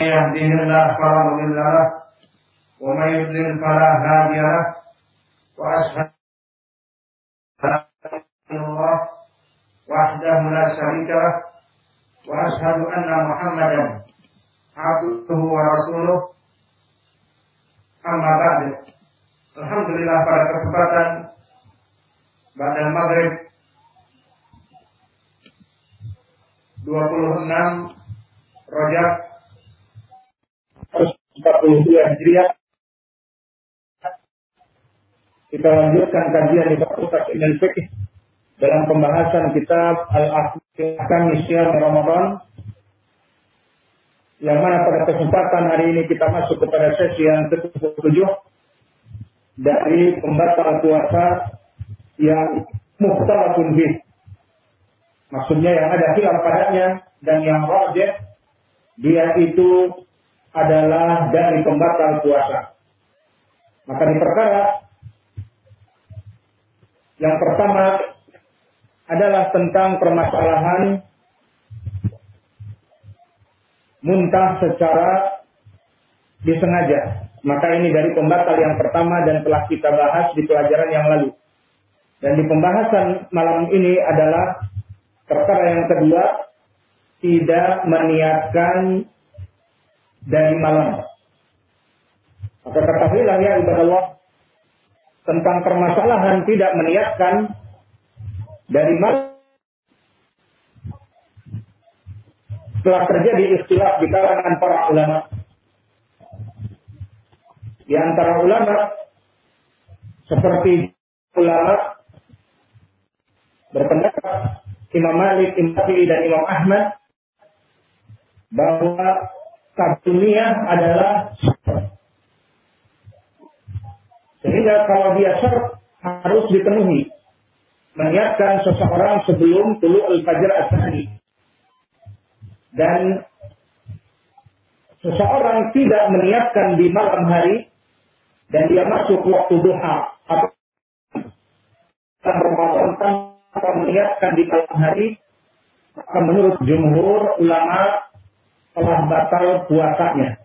يهده الله فلا مضل له ومن يضلل فلا هادي له واشهد ان الله وحده لا شريك له واشهد ان محمدا عبده ورسوله اما بعد Alhamdulillah pada kesempatan pada maghrib 26 Rajab 42 Hijriah kita lanjutkan kajian di Fakultas Ilmu Fikih dalam pembahasan kitab Al-Ahkam Isyan Ramadan yang mana pada kesempatan hari ini kita masuk kepada sesi yang ke-77 dari pembatal puasa yang muhtalafun bih. Maksudnya yang ada hilang padanya dan yang rajih dia itu adalah dari pembatal puasa. Maka di perkara yang pertama adalah tentang permasalahan muntah secara disengaja. Maka ini dari pembatal yang pertama dan telah kita bahas di pelajaran yang lalu. Dan di pembahasan malam ini adalah perkara yang kedua, tidak meniatkan dari malam. Maka ketahuilah ya ibadah Allah tentang permasalahan tidak meniatkan dari malam telah terjadi istilah di kalangan para ulama. Di antara ulama seperti ulama berpendapat Imam Malik, Imam Syafi'i dan Imam Ahmad bahwa dunia adalah Sehingga kalau dia syarat harus dipenuhi. Meniatkan seseorang sebelum tulu al-fajr asari. Dan seseorang tidak meniatkan di malam hari dan dia masuk waktu duha atau Ramadan tanpa meniatkan di malam hari maka menurut jumhur ulama telah batal puasanya.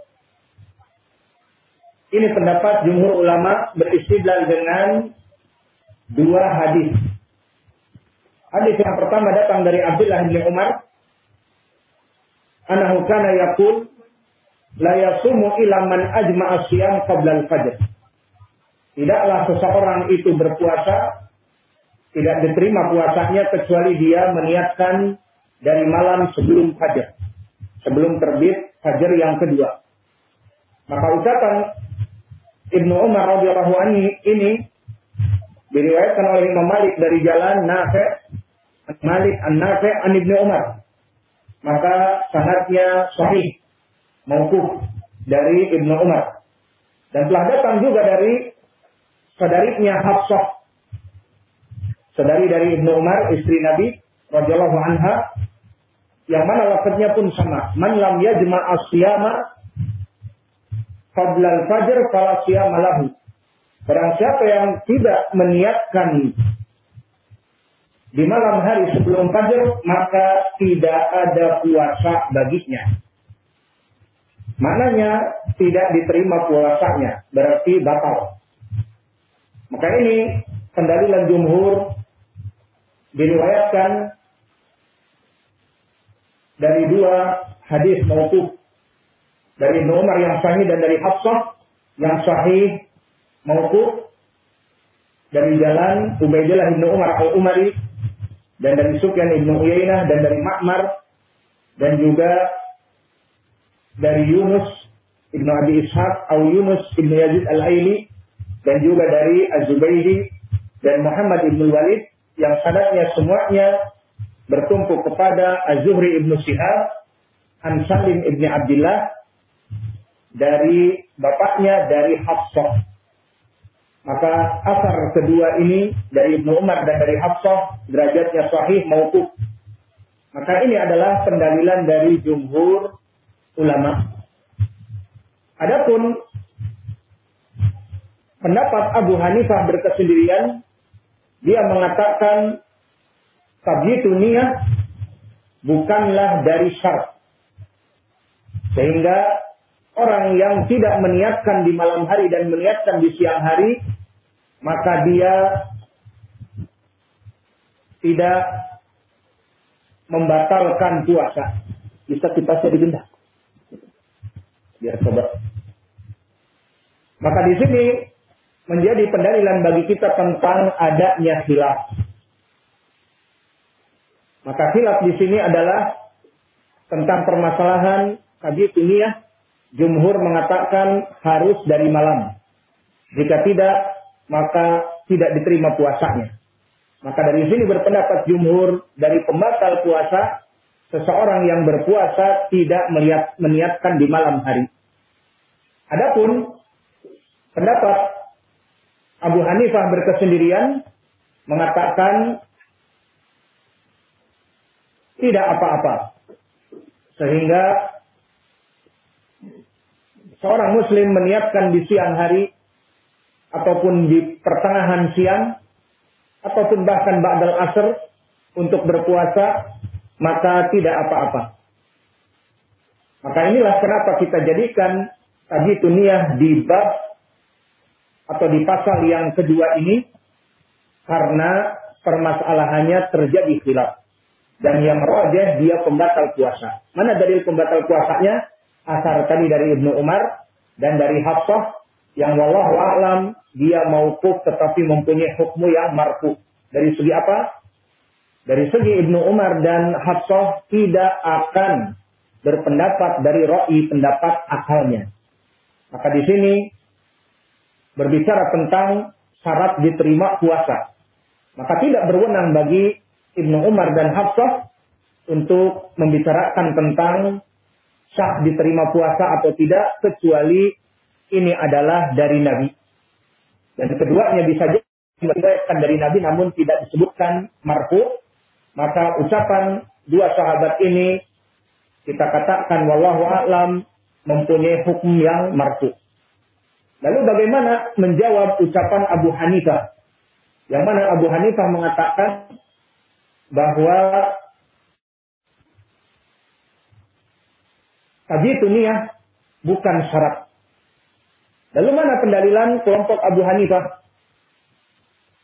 Ini pendapat jumhur ulama beristidlal dengan dua hadis. Hadis yang pertama datang dari Abdullah bin Umar. Anahu kana yaqul la yasumu ila man ajma'a siyam qabla al-fajr. Tidaklah seseorang itu berpuasa tidak diterima puasanya kecuali dia meniatkan dari malam sebelum fajar sebelum terbit fajar yang kedua. Maka ucapan Ibnu Umar radhiyallahu anhu ini diriwayatkan oleh Imam Malik dari jalan Nafi' Malik An-Nafi' an Ibnu Umar. Maka sanadnya sahih mauquf dari Ibnu Umar. Dan telah datang juga dari saudarinya Hafsah. Saudari dari Ibnu Umar, istri Nabi radhiyallahu anha yang mana lafadznya pun sama. Man lam yajma asyama qabla al-fajr fala siyama lahu. Barang siapa yang tidak meniatkan di malam hari sebelum fajar, maka tidak ada puasa baginya. Maknanya tidak diterima puasanya, berarti batal. Maka ini pendalilan jumhur diriwayatkan dari dua hadis mauquf. Dari Umar yang sahih dan dari Hafsah yang sahih mauquf. Dari jalan Ubaidillah Ibnu Umar Al-Umari. Dan dari Sufyan Ibnu Uyainah dan dari Ma'mar. Dan juga dari Yunus Ibnu Abi Ishaq atau Yunus Ibnu Yazid Al-Aili. Dan juga dari Az-Zubaydi dan Muhammad Ibnu Walid yang sanadnya semuanya bertumpu kepada Az-Zuhri ibnu Syihab, An Salim ibnu Abdullah, dari bapaknya dari Hafsah. Maka asar kedua ini dari Ibnu Umar dan dari Hafsah derajatnya sahih maupun. Maka ini adalah pendalilan dari jumhur ulama. Adapun pendapat Abu Hanifah berkesendirian, dia mengatakan Tabyitu niat bukanlah dari syarat. Sehingga orang yang tidak meniatkan di malam hari dan meniatkan di siang hari, maka dia tidak membatalkan puasa. Bisa kita sedikit Biar coba. Maka di sini menjadi pendalilan bagi kita tentang adanya khilaf. Maka khilaf di sini adalah tentang permasalahan ini ya. Jumhur mengatakan harus dari malam. Jika tidak, maka tidak diterima puasanya. Maka dari sini berpendapat jumhur dari pembatal puasa, seseorang yang berpuasa tidak melihat, meniatkan di malam hari. Adapun pendapat Abu Hanifah berkesendirian mengatakan tidak apa-apa. Sehingga seorang muslim meniatkan di siang hari ataupun di pertengahan siang ataupun bahkan ba'dal asr untuk berpuasa, maka tidak apa-apa. Maka inilah kenapa kita jadikan tadi niat di bab atau di pasal yang kedua ini karena permasalahannya terjadi khilaf. Dan yang rojeh dia pembatal puasa. Mana dari pembatal puasanya? Asar tadi dari Ibnu Umar dan dari Hafsah yang wallahu a'lam dia maukuf tetapi mempunyai hukmu yang marfu. Dari segi apa? Dari segi Ibnu Umar dan Hafsah tidak akan berpendapat dari roi pendapat akalnya. Maka di sini berbicara tentang syarat diterima puasa. Maka tidak berwenang bagi Ibnu Umar dan Hafsah untuk membicarakan tentang sah diterima puasa atau tidak kecuali ini adalah dari Nabi. Dan keduanya bisa diriwayatkan dari Nabi namun tidak disebutkan marfu, maka ucapan dua sahabat ini kita katakan wallahu a'lam mempunyai hukum yang marfu. Lalu bagaimana menjawab ucapan Abu Hanifah? Yang mana Abu Hanifah mengatakan bahwa tadi itu niat bukan syarat. Lalu mana pendalilan kelompok Abu Hanifah?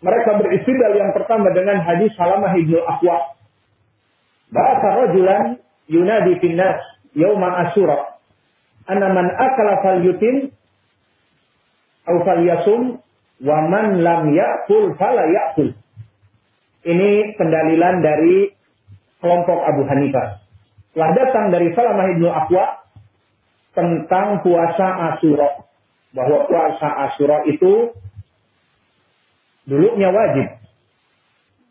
Mereka beristidlal yang pertama dengan hadis Salamah ibnu Aqwa. Bahasa rajulan yunadi finnas yauma asyura. Anna man akala fal yutin au fal yasum wa man lam ya'kul fala ya'kul. Ini pendalilan dari kelompok Abu Hanifah. Telah datang dari Salamah ibnu Aqwa tentang puasa Asyura bahwa puasa Asyura itu dulunya wajib.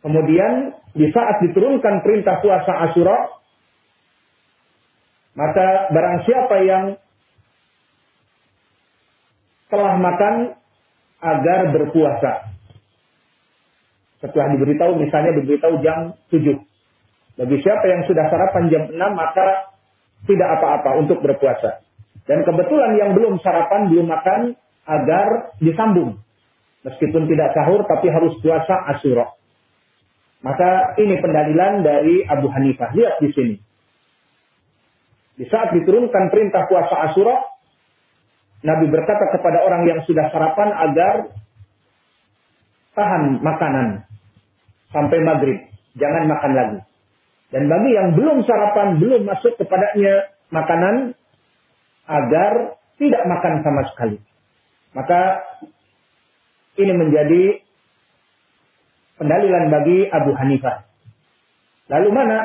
Kemudian di saat diturunkan perintah puasa Asyura, maka barang siapa yang telah makan agar berpuasa. Setelah diberitahu, misalnya diberitahu jam 7. Bagi siapa yang sudah sarapan jam 6, maka tidak apa-apa untuk berpuasa. Dan kebetulan yang belum sarapan, belum makan, agar disambung. Meskipun tidak sahur, tapi harus puasa asyura. Maka ini pendalilan dari Abu Hanifah. Lihat di sini. Di saat diturunkan perintah puasa asyura, Nabi berkata kepada orang yang sudah sarapan agar tahan makanan sampai maghrib. Jangan makan lagi. Dan bagi yang belum sarapan, belum masuk kepadanya makanan, agar tidak makan sama sekali. Maka ini menjadi pendalilan bagi Abu Hanifah. Lalu mana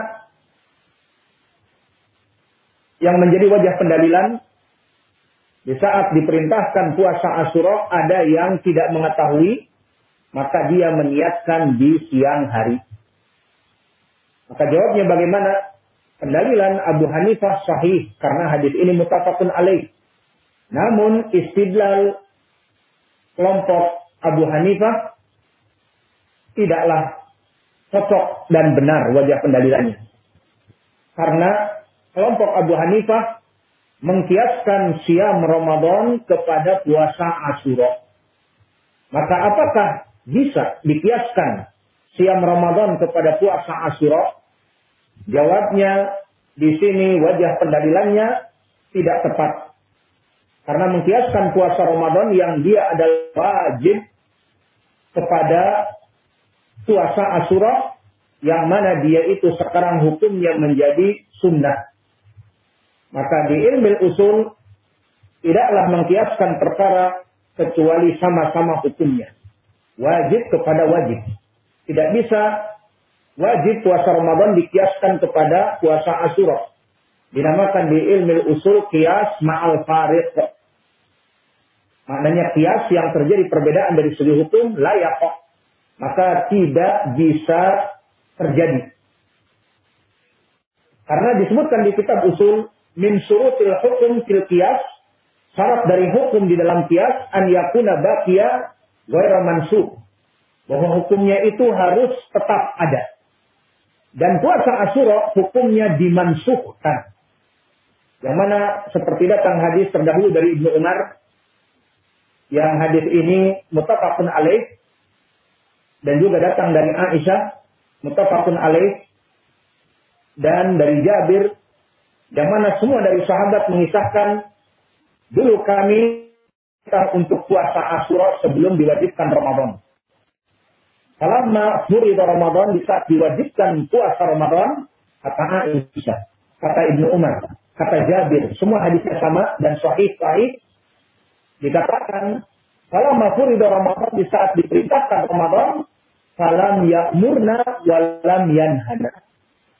yang menjadi wajah pendalilan di saat diperintahkan puasa Asyura ada yang tidak mengetahui maka dia meniatkan di siang hari. Maka jawabnya bagaimana? Pendalilan Abu Hanifah sahih karena hadis ini mutafakun alaih. Namun istidlal kelompok Abu Hanifah tidaklah cocok dan benar wajah pendalilannya. Karena kelompok Abu Hanifah mengkiaskan siam Ramadan kepada puasa Asyura. Maka apakah bisa dikiaskan siam Ramadan kepada puasa Asyura? Jawabnya di sini wajah pendalilannya tidak tepat. Karena mengkiaskan puasa Ramadan yang dia adalah wajib kepada puasa Asyura yang mana dia itu sekarang hukumnya menjadi sunnah. Maka di ilmu usul tidaklah mengkiaskan perkara kecuali sama-sama hukumnya. Wajib kepada wajib. Tidak bisa wajib puasa Ramadan dikiaskan kepada puasa Asyura. Dinamakan di ilmu usul kias ma'al farid. Maknanya kias yang terjadi perbedaan dari segi hukum layak maka tidak bisa terjadi. Karena disebutkan di kitab usul min surutil hukum fil kias syarat dari hukum di dalam kias an yakuna baqiya ghairu mansub bahwa hukumnya itu harus tetap ada. Dan puasa Asyura hukumnya dimansuhkan. Yang mana seperti datang hadis terdahulu dari Ibnu Umar yang hadis ini mutafakun alaih dan juga datang dari Aisyah mutafakun alaih dan dari Jabir yang mana semua dari sahabat mengisahkan dulu kami kita untuk puasa Asyura sebelum diwajibkan Ramadan. Selama furida Ramadan di saat diwajibkan puasa Ramadan kata Aisyah, kata Ibnu Umar, kata Jabir, semua hadisnya sama dan sahih sahih Dikatakan, kalau mafuridah Ramadan di saat diperintahkan Ramadan, salam ya'murna walam yanhana.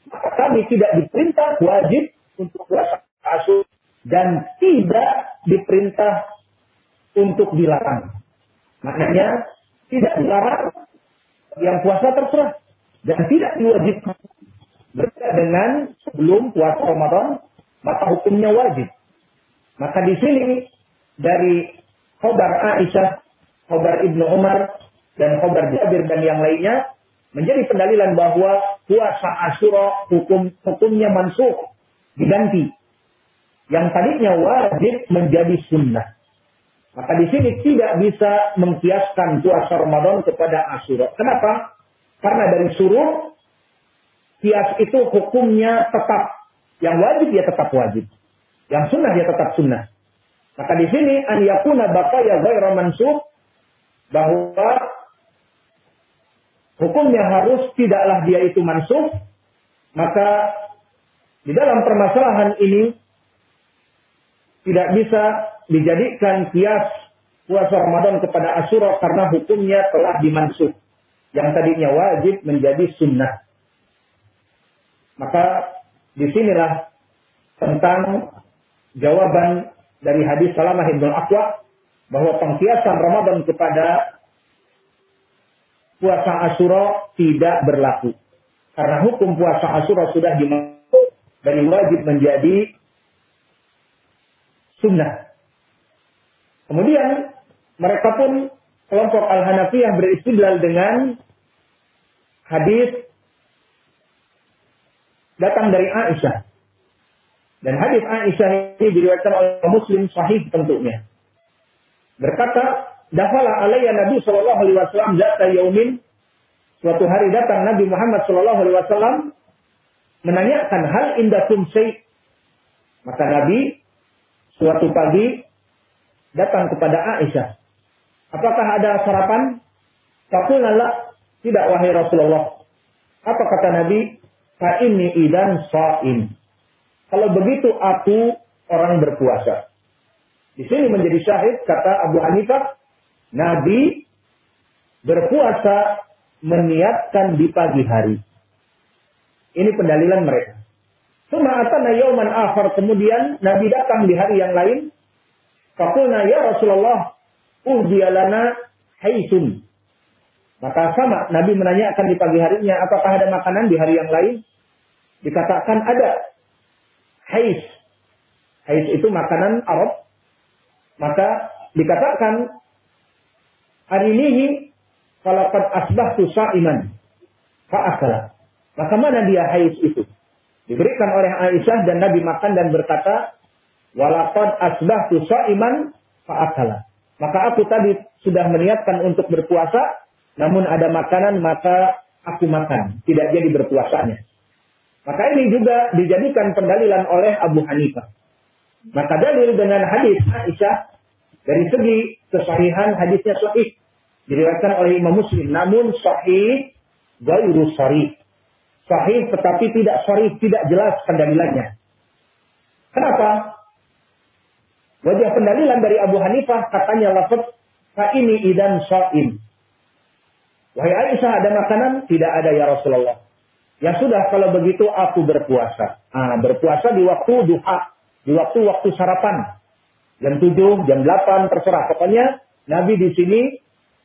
Maka kami tidak diperintah wajib untuk puasa asur dan tidak diperintah untuk dilarang. Maknanya tidak dilarang yang puasa terserah dan tidak diwajibkan. Berbeda dengan sebelum puasa Ramadan, maka hukumnya wajib. Maka di sini dari khobar Aisyah, khobar Ibnu Umar, dan khobar Jabir dan yang lainnya menjadi pendalilan bahwa puasa Asyura hukum hukumnya mansuh diganti. Yang tadinya wajib menjadi sunnah. Maka di sini tidak bisa mengkiaskan puasa Ramadan kepada Asyura. Kenapa? Karena dari suruh kias itu hukumnya tetap. Yang wajib dia tetap wajib. Yang sunnah dia tetap sunnah. Maka di sini an yakuna baqaya ghairu mansub bahwa hukumnya harus tidaklah dia itu mansuh, maka di dalam permasalahan ini tidak bisa dijadikan kias puasa Ramadan kepada Asyura karena hukumnya telah dimansuh. Yang tadinya wajib menjadi sunnah. Maka di sinilah tentang jawaban dari hadis Salamah Ibn Aqwa bahwa pengkiasan Ramadan kepada puasa Asyura tidak berlaku. Karena hukum puasa Asyura sudah dimasuk dari wajib menjadi sunnah. Kemudian mereka pun kelompok Al-Hanafiyah beristidlal dengan hadis datang dari Aisyah dan hadis Aisyah ini diriwayatkan oleh Muslim sahih tentunya. Berkata, "Dafala alayya Nabi sallallahu alaihi wasallam zata yaumin." Suatu hari datang Nabi Muhammad sallallahu alaihi wasallam menanyakan hal indakum syai. Maka Nabi suatu pagi datang kepada Aisyah. Apakah ada sarapan? Faqulna la, tidak wahai Rasulullah. Apa kata Nabi? Fa ini idan sha'in. Kalau begitu aku orang berpuasa. Di sini menjadi syahid kata Abu Hanifah, Nabi berpuasa meniatkan di pagi hari. Ini pendalilan mereka. Suma atana yauman akhar kemudian Nabi datang di hari yang lain. Fakulna ya Rasulullah, uhdiyalana haisun. Maka sama Nabi menanyakan di pagi harinya apakah ada makanan di hari yang lain? Dikatakan ada hais. Hais itu makanan Arab. Maka dikatakan hari ini kalau asbah tu sa'iman fa'akala. Maka mana dia hais itu? Diberikan oleh Aisyah dan Nabi makan dan berkata, walaqad asbah tu sa'iman fa'akala. Maka aku tadi sudah meniatkan untuk berpuasa, namun ada makanan maka aku makan. Tidak jadi berpuasanya. Maka ini juga dijadikan pendalilan oleh Abu Hanifah. Maka dalil dengan hadis Aisyah dari segi kesahihan hadisnya sahih diriwayatkan oleh Imam Muslim namun sahih gairu sahih. Sahih tetapi tidak sahih, tidak jelas pendalilannya. Kenapa? Wajah pendalilan dari Abu Hanifah katanya lafaz fa ini idan sa'im. Wahai Aisyah ada makanan? Tidak ada ya Rasulullah. Ya sudah kalau begitu aku berpuasa. Nah, berpuasa di waktu duha, di waktu-waktu sarapan. Jam 7, jam 8 terserah. Pokoknya Nabi di sini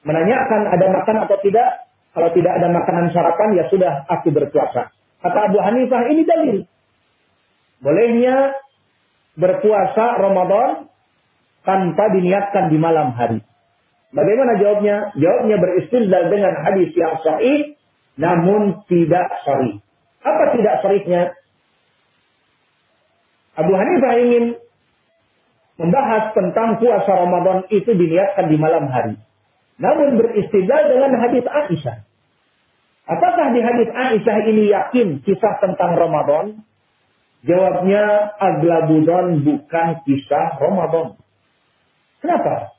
menanyakan ada makan atau tidak. Kalau tidak ada makanan sarapan ya sudah aku berpuasa. Kata Abu Hanifah ini dalil. Bolehnya berpuasa Ramadan tanpa diniatkan di malam hari. Bagaimana jawabnya? Jawabnya beristidlal dengan hadis yang sahih namun tidak sahih. Apa tidak sahihnya? Abu Hanifah ingin membahas tentang puasa Ramadan itu diniatkan di malam hari. Namun beristidlal dengan hadis Aisyah. Apakah di hadis Aisyah ini yakin kisah tentang Ramadan? Jawabnya aglabudon bukan kisah Ramadan. Kenapa?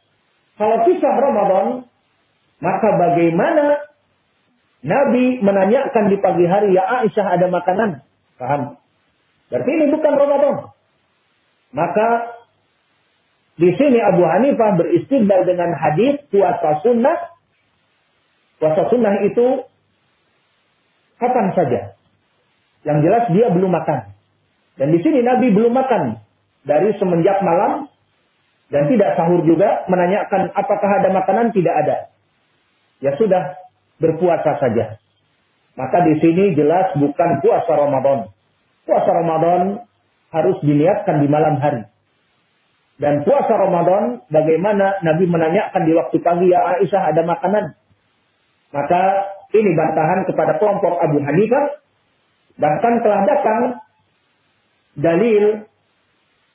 Kalau kisah Ramadan, maka bagaimana Nabi menanyakan di pagi hari, ya Aisyah ada makanan. Paham? Berarti ini bukan Ramadan. Maka di sini Abu Hanifah beristidlal dengan hadis puasa sunnah. Puasa sunnah itu kapan saja. Yang jelas dia belum makan. Dan di sini Nabi belum makan dari semenjak malam dan tidak sahur juga menanyakan apakah ada makanan tidak ada. Ya sudah berpuasa saja. Maka di sini jelas bukan puasa Ramadan. Puasa Ramadan harus diniatkan di malam hari. Dan puasa Ramadan, bagaimana Nabi menanyakan di waktu pagi, ya Aisyah ada makanan. Maka ini bantahan kepada kelompok Abu Hanifah. Bahkan telah datang dalil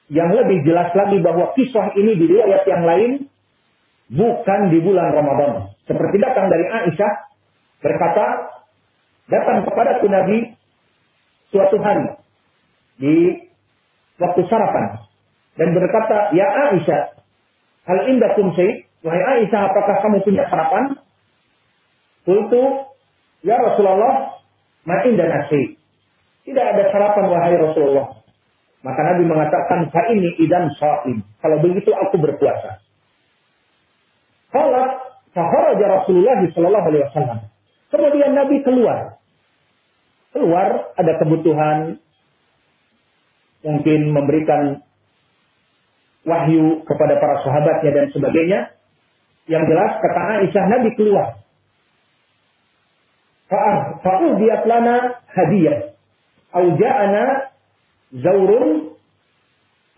yang lebih jelas lagi bahwa kisah ini di riwayat yang lain bukan di bulan Ramadan. Seperti datang dari Aisyah berkata, datang kepada Nabi suatu hari di waktu sarapan dan berkata, "Ya Aisyah, hal indakum syai?" Wahai Aisyah, apakah kamu punya sarapan? Qultu, "Ya Rasulullah, ma dan syai?" Tidak ada sarapan wahai Rasulullah. Maka Nabi mengatakan, "Fa ini idan sha'im." Kalau begitu aku berpuasa. Kalau faharaja Rasulullah sallallahu alaihi wasallam. Kemudian Nabi keluar. Keluar ada kebutuhan mungkin memberikan wahyu kepada para sahabatnya dan sebagainya. Yang jelas kata Aisyah Nabi keluar. Fa'udiyat lana hadiah. Auja'ana zaurun.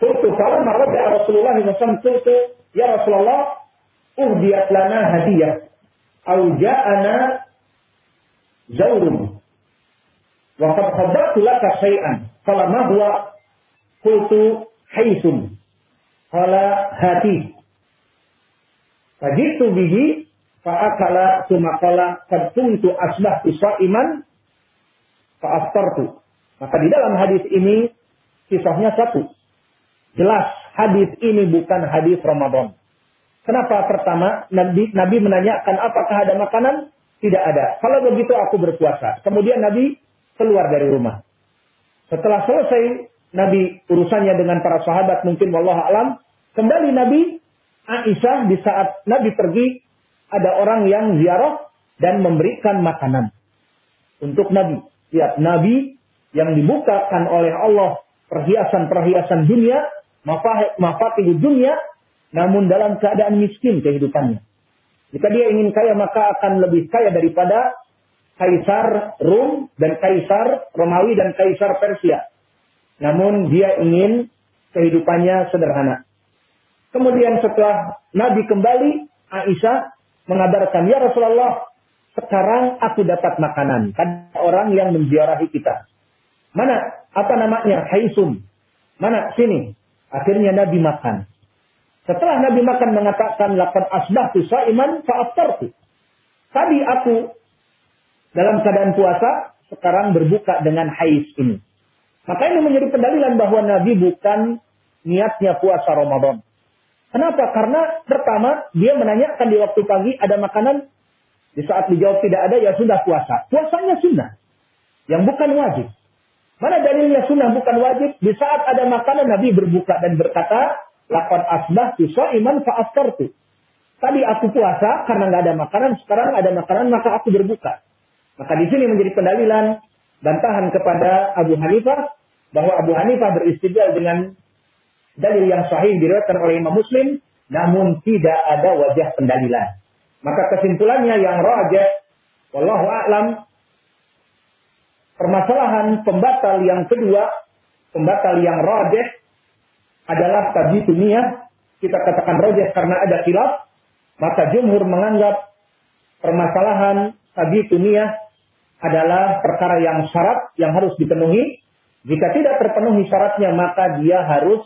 Kultu falamma raja'a Rasulullah SAW. Ya Rasulullah, uhdiyat lana hadiah. Auja'ana zaurun. Wa qad khabartu laka syai'an. Falamma huwa kultu haisun. Qala hati. Fajitu bihi fa'akala sumakala qad kuntu asbahtu sha'iman fa'aftartu. Maka di dalam hadis ini kisahnya satu. Jelas hadis ini bukan hadis Ramadan. Kenapa? Pertama, Nabi, Nabi menanyakan apakah ada makanan? Tidak ada. Kalau begitu aku berpuasa. Kemudian Nabi keluar dari rumah. Setelah selesai Nabi urusannya dengan para sahabat mungkin wallah alam. Kembali Nabi Aisyah di saat Nabi pergi ada orang yang ziarah dan memberikan makanan untuk Nabi. Lihat Nabi yang dibukakan oleh Allah perhiasan-perhiasan dunia, mafatih dunia, namun dalam keadaan miskin kehidupannya. Jika dia ingin kaya maka akan lebih kaya daripada kaisar Rum dan kaisar Romawi dan kaisar Persia. Namun dia ingin kehidupannya sederhana. Kemudian setelah Nabi kembali, Aisyah mengabarkan, Ya Rasulullah, sekarang aku dapat makanan. Kan orang yang menziarahi kita. Mana? Apa namanya? Haisum. Mana? Sini. Akhirnya Nabi makan. Setelah Nabi makan mengatakan, Lapan asbahtu sa'iman fa'aftartu. Tadi aku dalam keadaan puasa, sekarang berbuka dengan hais ini. Maka ini menjadi pendalilan bahwa Nabi bukan niatnya puasa Ramadan. Kenapa? Karena pertama dia menanyakan di waktu pagi ada makanan, di saat dijawab tidak ada ya sudah puasa. Puasanya sunnah, yang bukan wajib. Mana dalilnya sunnah bukan wajib? Di saat ada makanan Nabi berbuka dan berkata, Lakon asbah iman tu. Tadi aku puasa karena nggak ada makanan, sekarang ada makanan maka aku berbuka. Maka di sini menjadi pendalilan bantahan kepada Abu Hanifah bahwa Abu Hanifah beristidlal dengan dalil yang sahih diriwayatkan oleh Imam Muslim, namun tidak ada wajah pendalilan. Maka kesimpulannya yang rajah, wallahu a'lam, permasalahan pembatal yang kedua, pembatal yang rajah adalah tadi dunia kita katakan rajah karena ada khilaf, maka jumhur menganggap permasalahan tadi dunia adalah perkara yang syarat yang harus dipenuhi. Jika tidak terpenuhi syaratnya, maka dia harus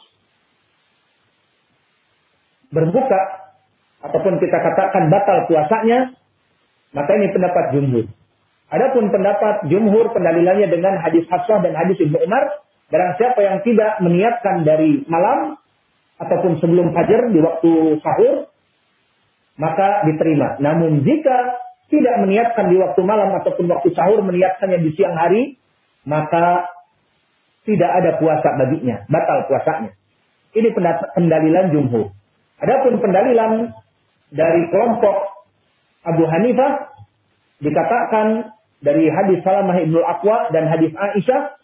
berbuka ataupun kita katakan batal puasanya, maka ini pendapat jumhur. Adapun pendapat jumhur pendalilannya dengan hadis Hafsah dan hadis Ibnu Umar, barang siapa yang tidak meniatkan dari malam ataupun sebelum fajar di waktu sahur, maka diterima. Namun jika tidak meniatkan di waktu malam ataupun waktu sahur meniatkannya di siang hari, maka tidak ada puasa baginya, batal puasanya. Ini pendalilan jumhur. Adapun pendalilan dari kelompok Abu Hanifah dikatakan dari hadis Salamah Ibnu Aqwa dan hadis Aisyah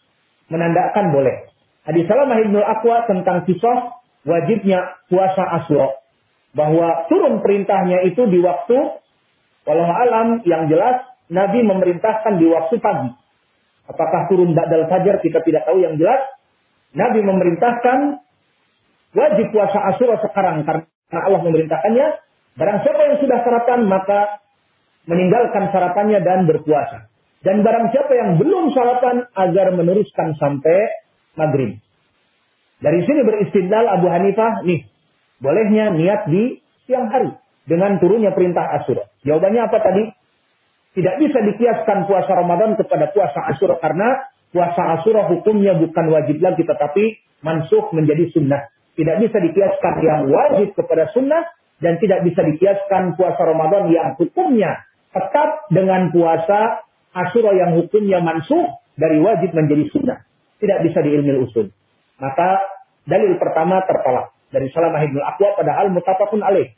menandakan boleh. Hadis Salamah Ibnu Aqwa tentang kisah wajibnya puasa Asyura. Bahwa turun perintahnya itu di waktu walau alam yang jelas Nabi memerintahkan di waktu pagi. Apakah turun ba'dal fajar kita tidak tahu yang jelas. Nabi memerintahkan wajib puasa Asyura sekarang karena Allah memerintahkannya. Barang siapa yang sudah sarapan maka meninggalkan sarapannya dan berpuasa. Dan barang siapa yang belum sarapan agar meneruskan sampai maghrib. Dari sini beristidlal Abu Hanifah, nih, bolehnya niat di siang hari dengan turunnya perintah Asyura. Jawabannya apa tadi? Tidak bisa dikiaskan puasa Ramadan kepada puasa Asyura karena puasa Asyura hukumnya bukan wajib lagi tetapi mansuh menjadi sunnah. Tidak bisa dikiaskan yang wajib kepada sunnah dan tidak bisa dikiaskan puasa Ramadan yang hukumnya tetap dengan puasa Asyura yang hukumnya mansuh dari wajib menjadi sunnah. Tidak bisa di ilmu usul. Maka dalil pertama tertolak dari Salamah Ibn Aqwa padahal mutafakun alaih.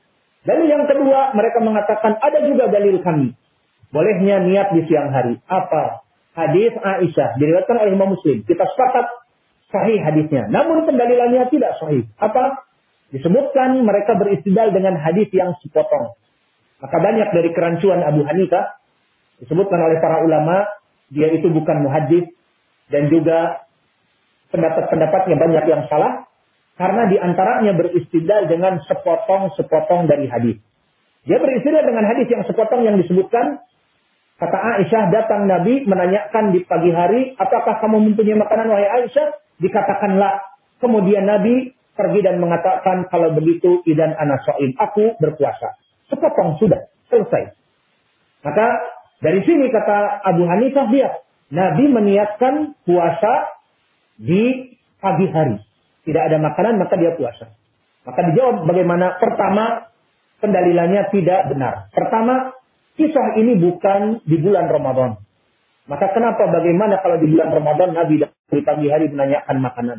Dalil yang kedua mereka mengatakan ada juga dalil kami. Bolehnya niat di siang hari. Apa? Hadis Aisyah diriwayatkan oleh Imam Muslim. Kita sepakat sahih hadisnya. Namun pendalilannya tidak sahih. Apa? Disebutkan mereka beristidal dengan hadis yang sepotong. Maka banyak dari kerancuan Abu Hanifah disebutkan oleh para ulama dia itu bukan muhadis dan juga pendapat-pendapatnya banyak yang salah karena di antaranya beristidal dengan sepotong-sepotong dari hadis. Dia beristidal dengan hadis yang sepotong yang disebutkan kata Aisyah datang Nabi menanyakan di pagi hari apakah kamu mempunyai makanan wahai Aisyah Dikatakanlah kemudian Nabi pergi dan mengatakan kalau begitu idan anasoin aku berpuasa. Sepotong sudah selesai. Maka dari sini kata Abu Hanifah lihat Nabi meniatkan puasa di pagi hari. Tidak ada makanan maka dia puasa. Maka dijawab bagaimana pertama pendalilannya tidak benar. Pertama kisah ini bukan di bulan Ramadan. Maka kenapa bagaimana kalau di bulan Ramadan Nabi di pagi hari menanyakan makanan?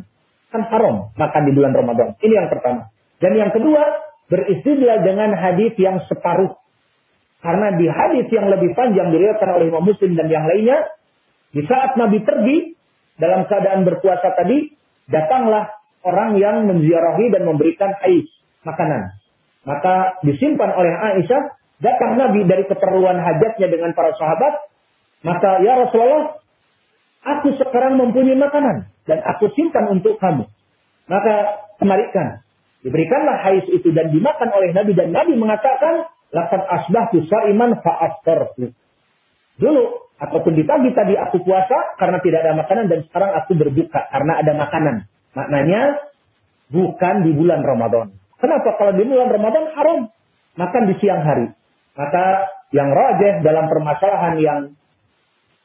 Kan haram makan di bulan Ramadan. Ini yang pertama. Dan yang kedua, beristidlal dengan hadis yang separuh. Karena di hadis yang lebih panjang diriwayatkan oleh Imam Muslim dan yang lainnya, di saat Nabi pergi dalam keadaan berpuasa tadi, datanglah orang yang menziarahi dan memberikan ais, makanan. Maka disimpan oleh Aisyah, datang Nabi dari keperluan hajatnya dengan para sahabat, maka ya Rasulullah, aku sekarang mempunyai makanan dan aku simpan untuk kamu. Maka kembalikan. Diberikanlah hais itu dan dimakan oleh Nabi dan Nabi mengatakan, Lakat asbahtu sa'iman fa'aftartu. Dulu, ataupun di pagi tadi aku puasa karena tidak ada makanan dan sekarang aku berbuka karena ada makanan. Maknanya, bukan di bulan Ramadan. Kenapa? Kalau di bulan Ramadan haram. Makan di siang hari. Maka yang rajah dalam permasalahan yang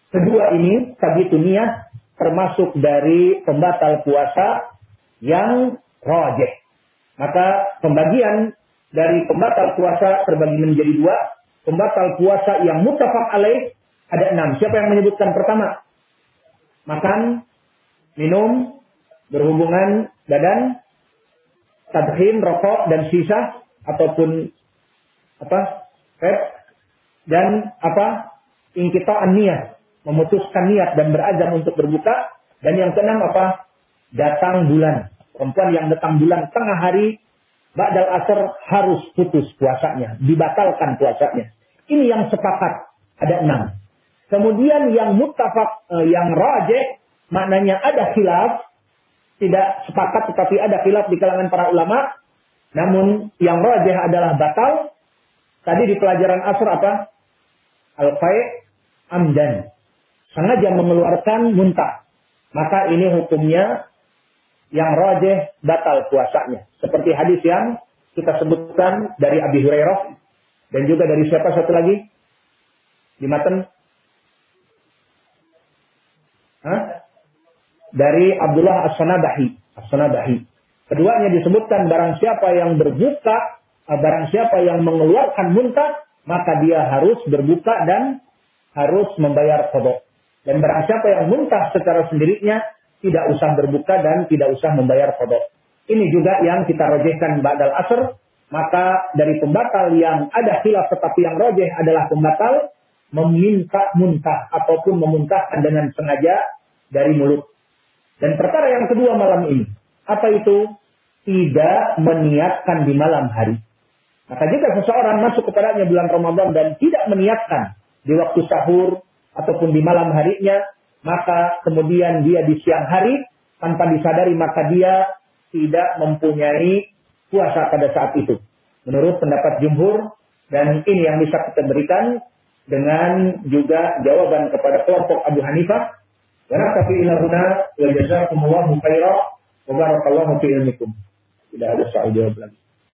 Kedua ini, tadi niat termasuk dari pembatal puasa yang rojeh. Maka pembagian dari pembatal puasa terbagi menjadi dua. Pembatal puasa yang mutafak alaih ada enam. Siapa yang menyebutkan pertama? Makan, minum, berhubungan badan, tadhin, rokok, dan sisa, ataupun apa? Red, dan apa? Ingkita'an niat. Memutuskan niat dan berazam untuk berbuka. Dan yang keenam apa? Datang bulan. Perempuan yang datang bulan tengah hari Ba'dal asar harus putus puasanya, dibatalkan puasanya. Ini yang sepakat, ada enam. Kemudian yang muttafaq, eh, yang rajih, maknanya ada khilaf, tidak sepakat tetapi ada khilaf di kalangan para ulama. Namun yang rajih adalah batal. Tadi di pelajaran asar apa? Al-fai' amdan. Sengaja mengeluarkan muntah. Maka ini hukumnya yang rajih batal puasanya. Seperti hadis yang kita sebutkan dari Abi Hurairah dan juga dari siapa satu lagi? Di? Hah? Dari Abdullah As-Sanabahi. As-Sanabahi. Keduanya disebutkan barang siapa yang berbuka, eh, barang siapa yang mengeluarkan muntah, maka dia harus berbuka dan harus membayar kodok. Dan barang siapa yang muntah secara sendirinya, tidak usah berbuka dan tidak usah membayar kodok. Ini juga yang kita rojehkan badal asr. Maka dari pembatal yang ada khilaf tetapi yang rojeh adalah pembatal meminta muntah ataupun memuntahkan dengan sengaja dari mulut. Dan perkara yang kedua malam ini, apa itu? Tidak meniatkan di malam hari. Maka jika seseorang masuk kepadanya bulan Ramadan dan tidak meniatkan di waktu sahur ataupun di malam harinya, maka kemudian dia di siang hari tanpa disadari maka dia tidak mempunyai puasa pada saat itu. Menurut pendapat jumhur dan ini yang bisa kita berikan dengan juga jawaban kepada kelompok Abu Hanifah. Wa jazakumullahu. Tidak ada soal jawab lagi.